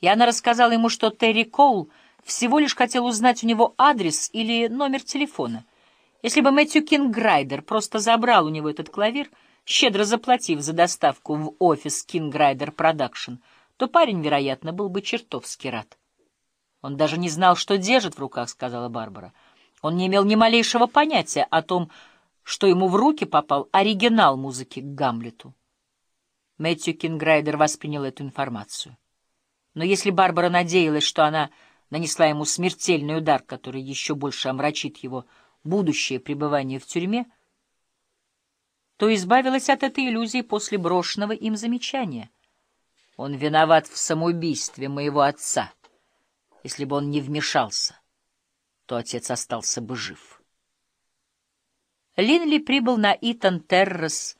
и она рассказала ему, что Терри Коул всего лишь хотел узнать у него адрес или номер телефона. Если бы Мэтью Кинграйдер просто забрал у него этот клавир, щедро заплатив за доставку в офис Кинграйдер Продакшн, то парень, вероятно, был бы чертовски рад. «Он даже не знал, что держит в руках», — сказала Барбара. «Он не имел ни малейшего понятия о том, что ему в руки попал оригинал музыки к Гамлету». Мэтью Кинграйдер воспринял эту информацию. Но если Барбара надеялась, что она нанесла ему смертельный удар, который еще больше омрачит его будущее пребывание в тюрьме, то избавилась от этой иллюзии после брошенного им замечания. Он виноват в самоубийстве моего отца. Если бы он не вмешался, то отец остался бы жив. Линли прибыл на Итан Террас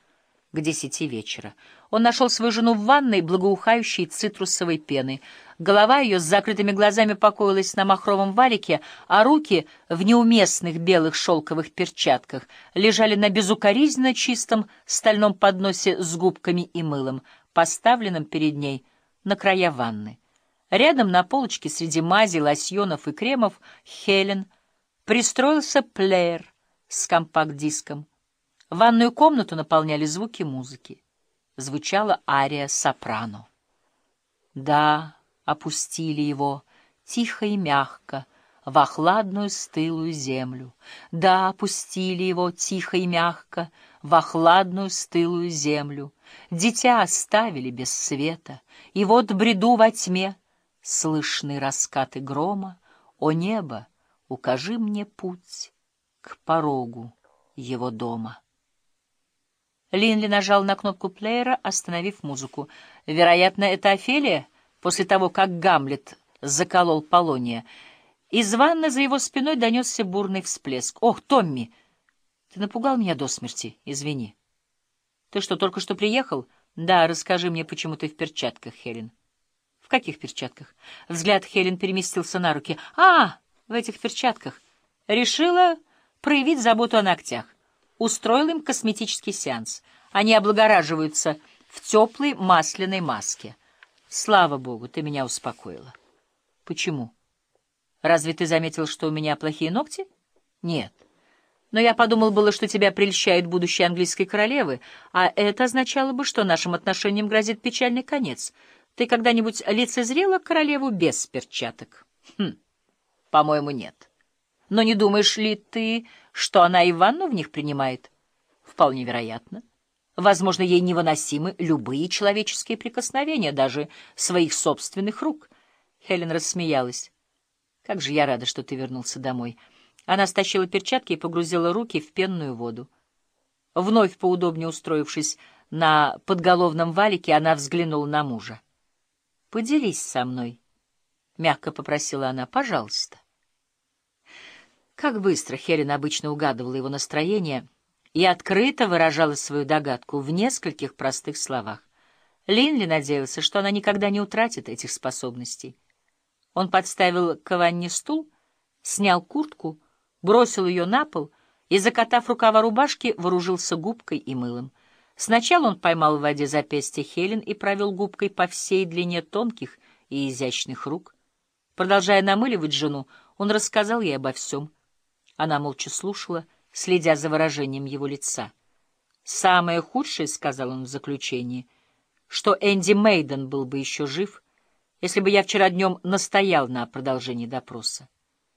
к десяти вечера. Он нашел свою жену в ванной, благоухающей цитрусовой пеной. Голова ее с закрытыми глазами покоилась на махровом валике, а руки в неуместных белых шелковых перчатках лежали на безукоризненно чистом стальном подносе с губками и мылом, поставленном перед ней на края ванны. Рядом на полочке среди мазей, лосьонов и кремов Хелен пристроился плеер с компакт-диском. Ванную комнату наполняли звуки музыки. Звучала ария сопрано. Да, опустили его, тихо и мягко, в охладную стылую землю. Да, опустили его тихо и мягко в охладную стылую землю. Дитя оставили без света, и вот бреду во тьме, слышны раскаты грома. О небо, укажи мне путь к порогу его дома. Линли нажал на кнопку плеера, остановив музыку. Вероятно, это Офелия, после того, как Гамлет заколол Полония. Из ванны за его спиной донесся бурный всплеск. «Ох, Томми! Ты напугал меня до смерти, извини». «Ты что, только что приехал?» «Да, расскажи мне, почему ты в перчатках, Хелен». «В каких перчатках?» Взгляд Хелен переместился на руки. «А, в этих перчатках. Решила проявить заботу о ногтях» устроил им косметический сеанс. Они облагораживаются в теплой масляной маске. Слава богу, ты меня успокоила. Почему? Разве ты заметил, что у меня плохие ногти? Нет. Но я подумал было, что тебя прельщает будущее английской королевы, а это означало бы, что нашим отношениям грозит печальный конец. Ты когда-нибудь лицезрела королеву без перчаток? Хм, по-моему, нет. Но не думаешь ли ты, что она и ванну в них принимает? Вполне вероятно. Возможно, ей невыносимы любые человеческие прикосновения, даже своих собственных рук. Хелен рассмеялась. Как же я рада, что ты вернулся домой. Она стащила перчатки и погрузила руки в пенную воду. Вновь поудобнее устроившись на подголовном валике, она взглянула на мужа. — Поделись со мной, — мягко попросила она, — пожалуйста. Как быстро Хелен обычно угадывала его настроение и открыто выражала свою догадку в нескольких простых словах. Линли надеялся, что она никогда не утратит этих способностей. Он подставил к ванне стул, снял куртку, бросил ее на пол и, закатав рукава рубашки, вооружился губкой и мылом. Сначала он поймал в воде запястье Хелен и провел губкой по всей длине тонких и изящных рук. Продолжая намыливать жену, он рассказал ей обо всем — она молча слушала, следя за выражением его лица. «Самое худшее, — сказал он в заключении, — что Энди Мейден был бы еще жив, если бы я вчера днем настоял на продолжении допроса.